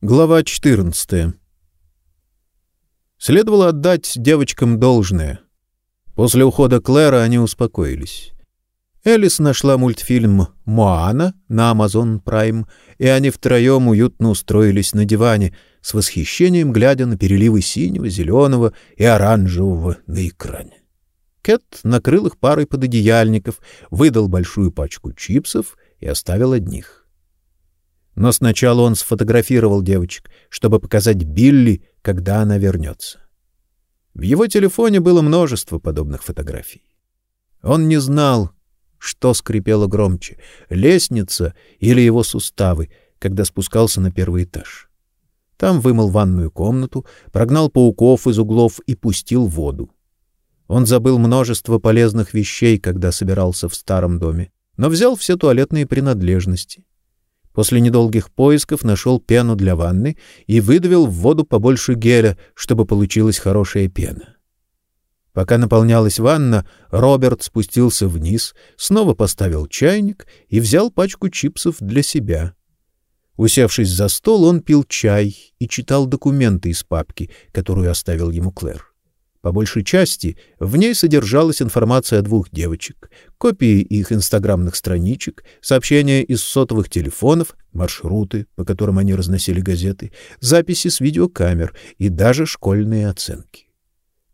Глава 14. Следовало отдать девочкам должное. После ухода Клэра они успокоились. Элис нашла мультфильм «Моана» на Amazon Prime, и они втроем уютно устроились на диване, с восхищением глядя на переливы синего, зеленого и оранжевого на экране. Кэт накрыл их парой пододеяльников, выдал большую пачку чипсов и оставил одних. Но сначала он сфотографировал девочек, чтобы показать Билли, когда она вернется. В его телефоне было множество подобных фотографий. Он не знал, что скрипело громче — лестница или его суставы, когда спускался на первый этаж. Там вымыл ванную комнату, прогнал пауков из углов и пустил воду. Он забыл множество полезных вещей, когда собирался в старом доме, но взял все туалетные принадлежности. После недолгих поисков нашел пену для ванны и выдавил в воду побольше геля, чтобы получилась хорошая пена. Пока наполнялась ванна, Роберт спустился вниз, снова поставил чайник и взял пачку чипсов для себя. Усевшись за стол, он пил чай и читал документы из папки, которую оставил ему Клэр. По большей части в ней содержалась информация о двух девочек, копии их инстаграмных страничек, сообщения из сотовых телефонов, маршруты, по которым они разносили газеты, записи с видеокамер и даже школьные оценки.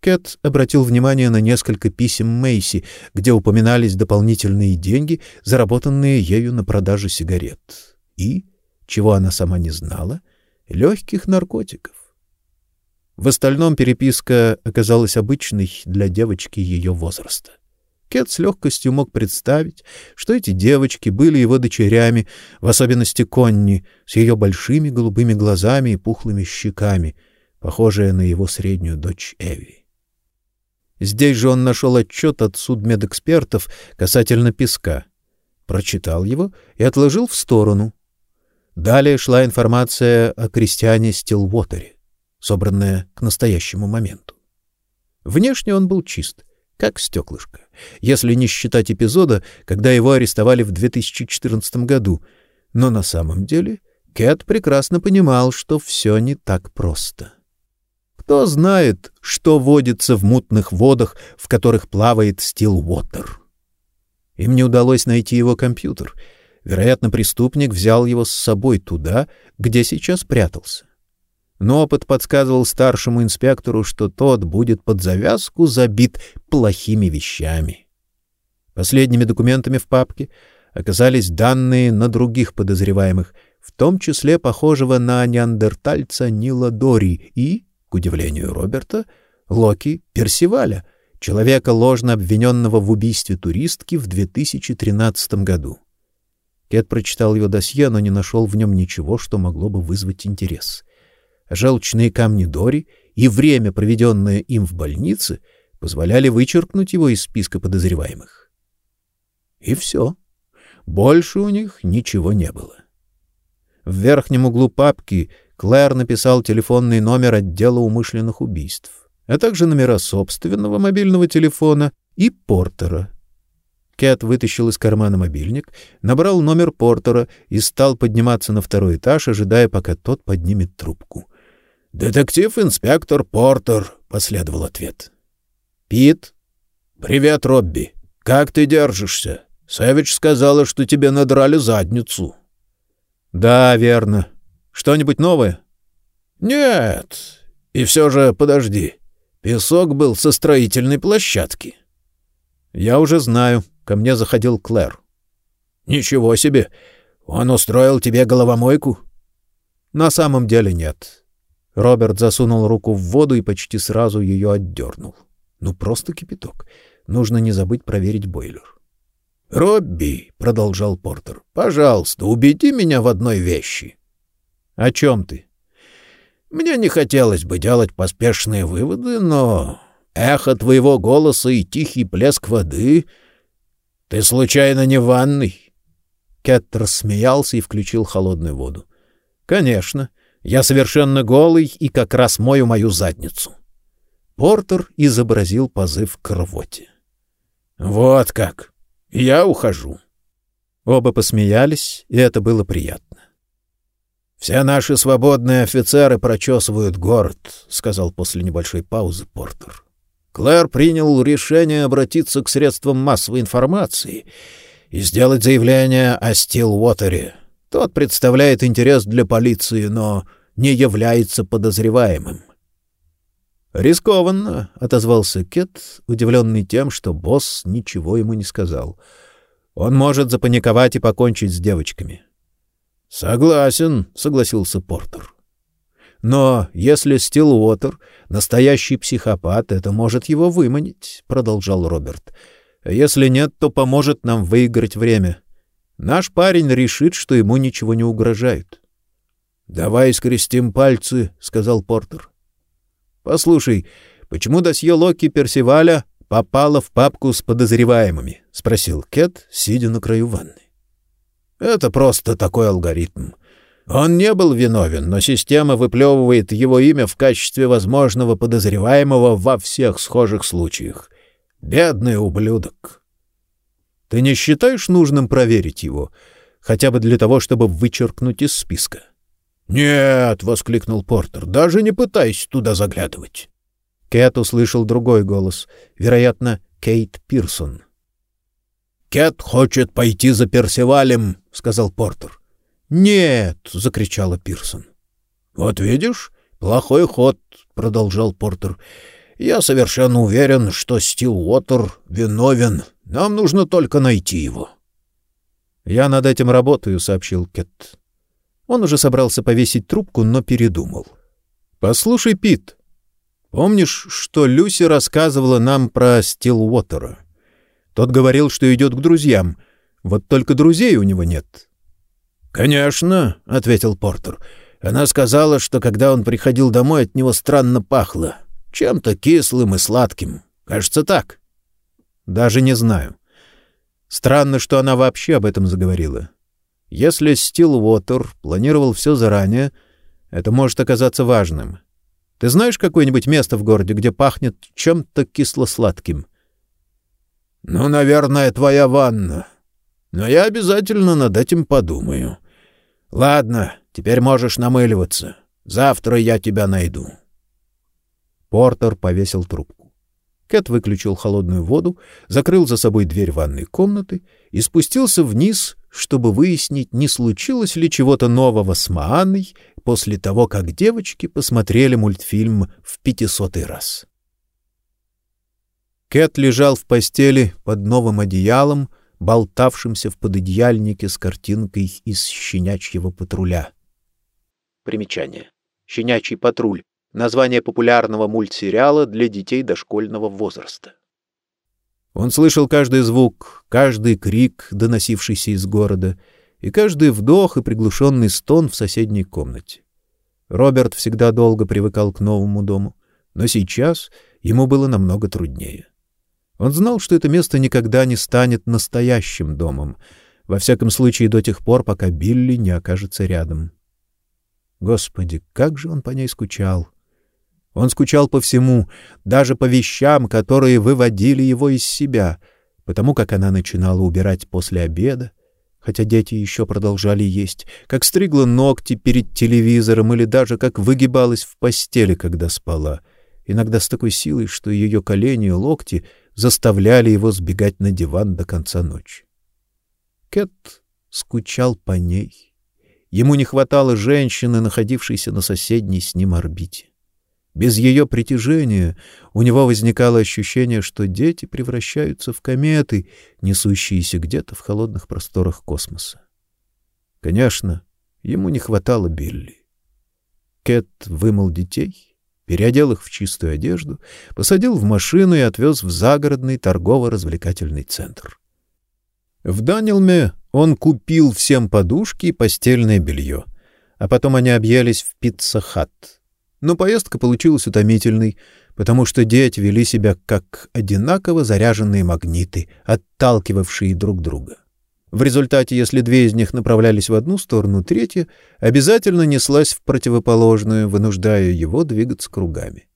Кэт обратил внимание на несколько писем Мэйси, где упоминались дополнительные деньги, заработанные ею на продаже сигарет, и, чего она сама не знала, легких наркотиков. В остальном переписка оказалась обычной для девочки ее возраста. Кет с легкостью мог представить, что эти девочки были его дочерями, в особенности Конни, с ее большими голубыми глазами и пухлыми щеками, похожая на его среднюю дочь Эви. Здесь же он нашел отчет от судмедэкспертов касательно песка, прочитал его и отложил в сторону. Далее шла информация о крестьяне Стилвотере собранное к настоящему моменту. Внешне он был чист, как стеклышко, если не считать эпизода, когда его арестовали в 2014 году, но на самом деле Кэт прекрасно понимал, что все не так просто. Кто знает, что водится в мутных водах, в которых плавает Стилвотер. Им не удалось найти его компьютер. Вероятно, преступник взял его с собой туда, где сейчас прятался но опыт подсказывал старшему инспектору, что тот будет под завязку забит плохими вещами. Последними документами в папке оказались данные на других подозреваемых, в том числе похожего на неандертальца Нила Дори и, к удивлению Роберта, Локи Персиваля, человека, ложно обвиненного в убийстве туристки в 2013 году. Кет прочитал его досье, но не нашел в нем ничего, что могло бы вызвать интерес желчные камни Дори и время, проведенное им в больнице, позволяли вычеркнуть его из списка подозреваемых. И все. Больше у них ничего не было. В верхнем углу папки Клэр написал телефонный номер отдела умышленных убийств, а также номера собственного мобильного телефона и Портера. Кэт вытащил из кармана мобильник, набрал номер Портера и стал подниматься на второй этаж, ожидая, пока тот поднимет трубку. «Детектив-инспектор Портер», — последовал ответ. «Пит?» «Привет, Робби. Как ты держишься? Сэвидж сказала, что тебе надрали задницу». «Да, верно. Что-нибудь новое?» «Нет. И все же, подожди. Песок был со строительной площадки». «Я уже знаю. Ко мне заходил Клэр». «Ничего себе! Он устроил тебе головомойку?» «На самом деле нет. Роберт засунул руку в воду и почти сразу ее отдернул. Ну просто кипяток. Нужно не забыть проверить бойлер. "Робби", продолжал Портер. "Пожалуйста, убеди меня в одной вещи". "О чем ты?" "Мне не хотелось бы делать поспешные выводы, но эхо твоего голоса и тихий плеск воды Ты случайно не в ванной?" Кэт рассмеялся и включил холодную воду. "Конечно. Я совершенно голый и как раз мою мою задницу. Портер изобразил позыв к рвоте. Вот как. Я ухожу. Оба посмеялись, и это было приятно. Все наши свободные офицеры прочесывают город, сказал после небольшой паузы Портер. Клэр принял решение обратиться к средствам массовой информации и сделать заявление о Стилуотере. Тот представляет интерес для полиции, но не является подозреваемым. «Рискованно», — отозвался Кет, удивленный тем, что босс ничего ему не сказал. «Он может запаниковать и покончить с девочками». «Согласен», — согласился Портер. «Но если Стилуотер — настоящий психопат, это может его выманить», — продолжал Роберт. «Если нет, то поможет нам выиграть время. Наш парень решит, что ему ничего не угрожает». «Давай скрестим пальцы», — сказал Портер. «Послушай, почему досье Локи Персиваля попало в папку с подозреваемыми?» — спросил Кет, сидя на краю ванны. «Это просто такой алгоритм. Он не был виновен, но система выплевывает его имя в качестве возможного подозреваемого во всех схожих случаях. Бедный ублюдок!» «Ты не считаешь нужным проверить его, хотя бы для того, чтобы вычеркнуть из списка?» «Нет!» — воскликнул Портер. «Даже не пытайся туда заглядывать!» Кэт услышал другой голос, вероятно, Кейт Пирсон. «Кэт хочет пойти за Персивалем», — сказал Портер. «Нет!» — закричала Пирсон. «Вот видишь, плохой ход», — продолжал Портер. «Я совершенно уверен, что Стилуотер виновен. Нам нужно только найти его». «Я над этим работаю», — сообщил Кэт. Он уже собрался повесить трубку, но передумал. «Послушай, Пит, помнишь, что Люси рассказывала нам про Стилуотера? Тот говорил, что идет к друзьям. Вот только друзей у него нет». «Конечно», — ответил Портер. «Она сказала, что когда он приходил домой, от него странно пахло. Чем-то кислым и сладким. Кажется, так». «Даже не знаю. Странно, что она вообще об этом заговорила. Если Стилвотер планировал все заранее, это может оказаться важным. Ты знаешь какое-нибудь место в городе, где пахнет чем-то кисло-сладким? — Ну, наверное, твоя ванна. Но я обязательно над этим подумаю. Ладно, теперь можешь намыливаться. Завтра я тебя найду. Портер повесил трубку. Кэт выключил холодную воду, закрыл за собой дверь ванной комнаты и спустился вниз чтобы выяснить, не случилось ли чего-то нового с Маанной после того, как девочки посмотрели мультфильм в пятисотый раз. Кэт лежал в постели под новым одеялом, болтавшимся в пододеяльнике с картинкой из «Щенячьего патруля». Примечание. «Щенячий патруль» — название популярного мультсериала для детей дошкольного возраста. Он слышал каждый звук, каждый крик, доносившийся из города, и каждый вдох и приглушенный стон в соседней комнате. Роберт всегда долго привыкал к новому дому, но сейчас ему было намного труднее. Он знал, что это место никогда не станет настоящим домом, во всяком случае до тех пор, пока Билли не окажется рядом. Господи, как же он по ней скучал! Он скучал по всему, даже по вещам, которые выводили его из себя, потому как она начинала убирать после обеда, хотя дети еще продолжали есть, как стригла ногти перед телевизором или даже как выгибалась в постели, когда спала, иногда с такой силой, что ее колени и локти заставляли его сбегать на диван до конца ночи. Кэт скучал по ней. Ему не хватало женщины, находившейся на соседней с ним орбите. Без ее притяжения у него возникало ощущение, что дети превращаются в кометы, несущиеся где-то в холодных просторах космоса. Конечно, ему не хватало Билли. Кэт вымыл детей, переодел их в чистую одежду, посадил в машину и отвез в загородный торгово-развлекательный центр. В Dunelm он купил всем подушки и постельное белье, а потом они объелись в Pizza Hut — но поездка получилась утомительной, потому что дети вели себя как одинаково заряженные магниты, отталкивавшие друг друга. В результате, если две из них направлялись в одну сторону, третья обязательно неслась в противоположную, вынуждая его двигаться кругами.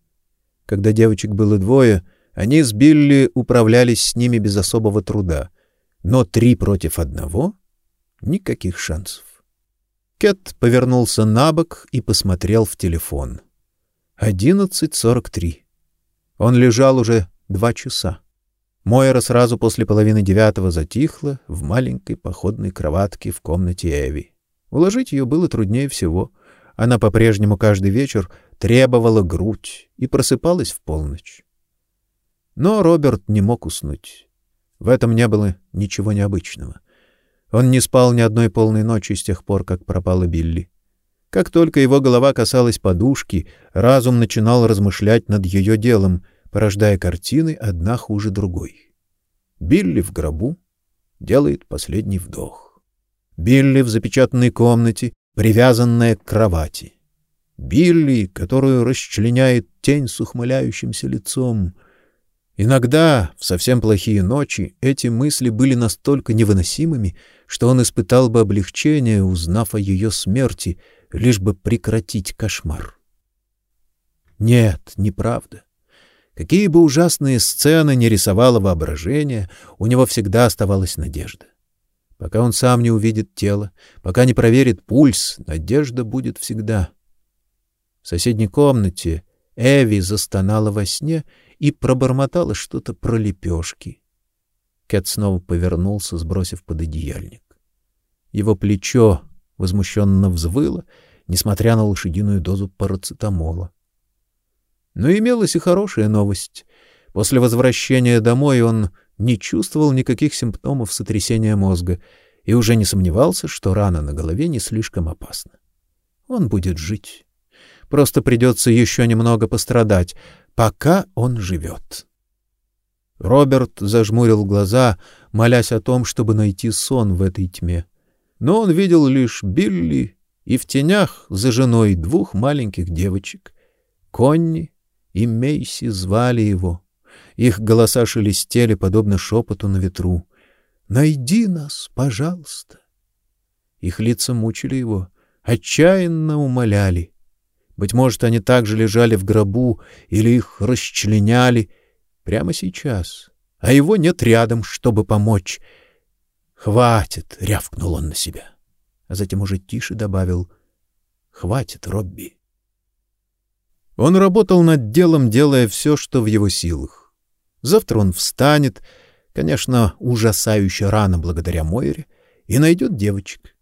Когда девочек было двое, они с Билли управлялись с ними без особого труда, но три против одного — никаких шансов. Кет повернулся на бок и посмотрел в телефон. Одиннадцать сорок три. Он лежал уже два часа. Мойра сразу после половины девятого затихла в маленькой походной кроватке в комнате Эви. Уложить ее было труднее всего. Она по-прежнему каждый вечер требовала грудь и просыпалась в полночь. Но Роберт не мог уснуть. В этом не было ничего необычного. Он не спал ни одной полной ночи с тех пор, как пропала Билли. Как только его голова касалась подушки, разум начинал размышлять над ее делом, порождая картины одна хуже другой. Билли в гробу делает последний вдох. Билли в запечатанной комнате, привязанная к кровати. Билли, которую расчленяет тень с ухмыляющимся лицом — Иногда, в совсем плохие ночи, эти мысли были настолько невыносимыми, что он испытал бы облегчение, узнав о ее смерти, лишь бы прекратить кошмар. Нет, неправда. Какие бы ужасные сцены ни рисовало воображение, у него всегда оставалась надежда. Пока он сам не увидит тело, пока не проверит пульс, надежда будет всегда. В соседней комнате Эви застонала во сне и пробормотала что-то про лепешки. Кэт снова повернулся, сбросив пододеяльник. Его плечо возмущенно взвыло, несмотря на лошадиную дозу парацетамола. Но имелась и хорошая новость. После возвращения домой он не чувствовал никаких симптомов сотрясения мозга и уже не сомневался, что рана на голове не слишком опасна. Он будет жить. Просто придется еще немного пострадать, пока он живет. Роберт зажмурил глаза, молясь о том, чтобы найти сон в этой тьме. Но он видел лишь Билли и в тенях за женой двух маленьких девочек. Конни и Мейси звали его. Их голоса шелестели, подобно шепоту на ветру. «Найди нас, пожалуйста!» Их лица мучили его, отчаянно умоляли. Быть может, они также лежали в гробу или их расчленяли прямо сейчас, а его нет рядом, чтобы помочь. «Хватит!» — рявкнул он на себя. А затем уже тише добавил «Хватит, Робби!» Он работал над делом, делая все, что в его силах. Завтра он встанет, конечно, ужасающе рано благодаря Мойре, и найдет девочек.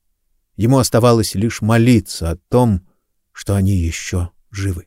Ему оставалось лишь молиться о том, что они еще живы.